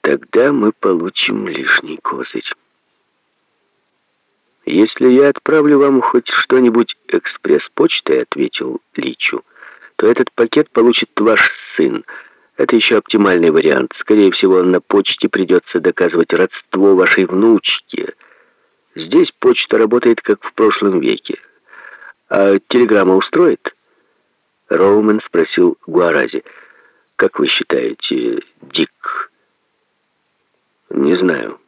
Тогда мы получим лишний козырь. «Если я отправлю вам хоть что-нибудь экспресс-почтой», — ответил Личу, «то этот пакет получит ваш сын. Это еще оптимальный вариант. Скорее всего, на почте придется доказывать родство вашей внучки. Здесь почта работает, как в прошлом веке. А телеграмма устроит?» Роумен спросил Гуарази. «Как вы считаете, Дик?» «Не знаю».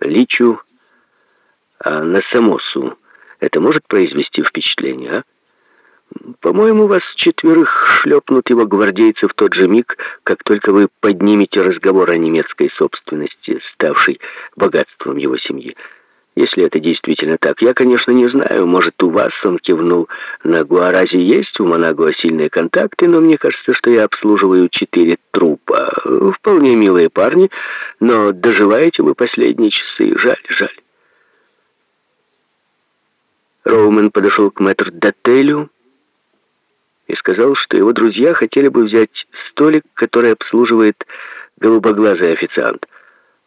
Личу а на Самосу это может произвести впечатление, а? По-моему, вас четверых шлепнут его гвардейцы в тот же миг, как только вы поднимете разговор о немецкой собственности, ставшей богатством его семьи. Если это действительно так, я, конечно, не знаю, может, у вас, он кивнул, на Гуаразе есть у Монагуа сильные контакты, но мне кажется, что я обслуживаю четыре трупа. Вполне милые парни, но доживаете вы последние часы. Жаль, жаль. Роумен подошел к мэтр Дотелю и сказал, что его друзья хотели бы взять столик, который обслуживает голубоглазый официант.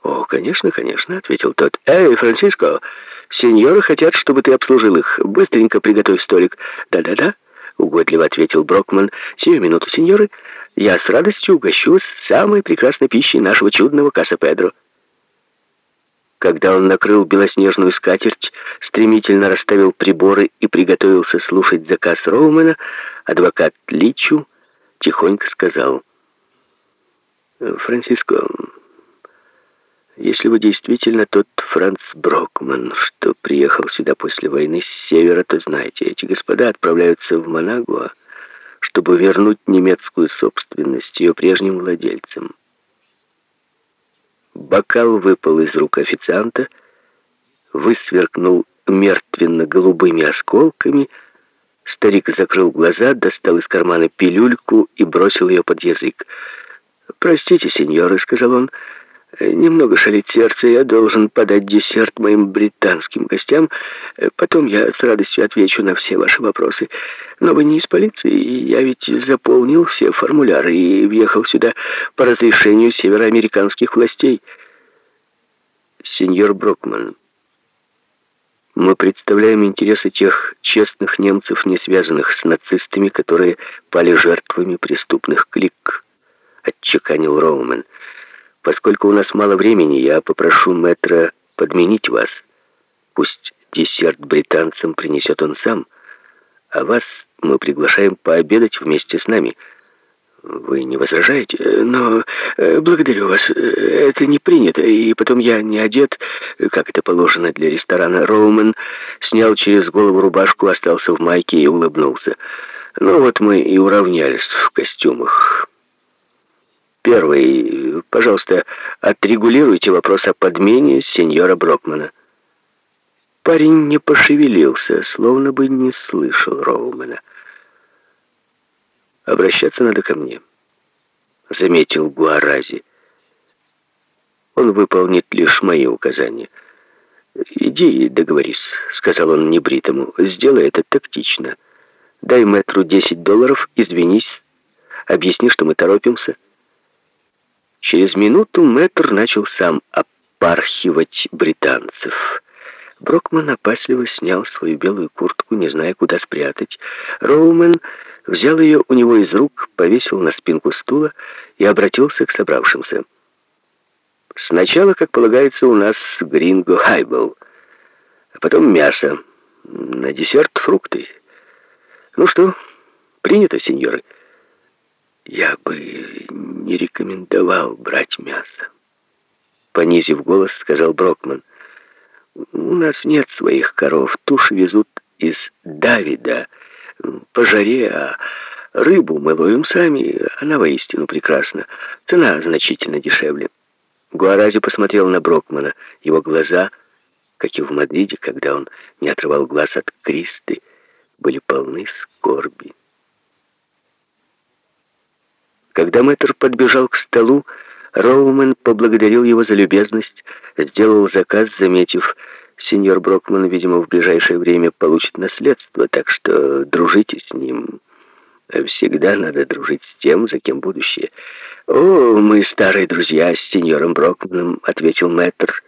«О, конечно, конечно», — ответил тот. «Эй, Франциско, сеньоры хотят, чтобы ты обслужил их. Быстренько приготовь столик». «Да-да-да», — угодливо ответил Брокман. «Сию минуту, сеньоры, я с радостью угощу самой прекрасной пищей нашего чудного Каса Педро». Когда он накрыл белоснежную скатерть, стремительно расставил приборы и приготовился слушать заказ Роумена, адвокат Личу тихонько сказал, «Франциско, если вы действительно тот Франц Брокман, что приехал сюда после войны с севера, то знаете, эти господа отправляются в Манагуа, чтобы вернуть немецкую собственность ее прежним владельцам». Бокал выпал из рук официанта, высверкнул мертвенно-голубыми осколками. Старик закрыл глаза, достал из кармана пилюльку и бросил ее под язык. «Простите, сеньоры», — сказал он, — Немного шалит сердце, я должен подать десерт моим британским гостям. Потом я с радостью отвечу на все ваши вопросы. Но вы не из полиции, я ведь заполнил все формуляры и въехал сюда по разрешению североамериканских властей. Сеньор Брокман, мы представляем интересы тех честных немцев, не связанных с нацистами, которые пали жертвами преступных клик, отчеканил Роумен. Поскольку у нас мало времени, я попрошу мэтра подменить вас. Пусть десерт британцам принесет он сам, а вас мы приглашаем пообедать вместе с нами. Вы не возражаете? Но э, благодарю вас, это не принято, и потом я не одет, как это положено для ресторана. Роумен снял через голову рубашку, остался в майке и улыбнулся. Ну вот мы и уравнялись в костюмах. Первый, пожалуйста, отрегулируйте вопрос о подмене сеньора Брокмана. Парень не пошевелился, словно бы не слышал Роумена. «Обращаться надо ко мне», — заметил Гуарази. «Он выполнит лишь мои указания». «Иди и договорись», — сказал он небритому. «Сделай это тактично. Дай мэтру 10 долларов, извинись, объясни, что мы торопимся». Через минуту мэтр начал сам опархивать британцев. Брокман опасливо снял свою белую куртку, не зная, куда спрятать. Роумен взял ее у него из рук, повесил на спинку стула и обратился к собравшимся. «Сначала, как полагается, у нас гринго хайбл, а потом мясо, на десерт фрукты. Ну что, принято, сеньоры?» «Я бы не рекомендовал брать мясо», — понизив голос, сказал Брокман. «У нас нет своих коров, тушь везут из Давида по жаре, а рыбу мы ловим сами, она воистину прекрасна. Цена значительно дешевле». Гуарази посмотрел на Брокмана. Его глаза, как и в Мадриде, когда он не отрывал глаз от Кристы, были полны скорби. Когда мэтр подбежал к столу, Роумен поблагодарил его за любезность, сделал заказ, заметив, сеньор Брокман, видимо, в ближайшее время получит наследство, так что дружите с ним. Всегда надо дружить с тем, за кем будущее. «О, мы старые друзья с сеньором Брокманом», — ответил мэтр.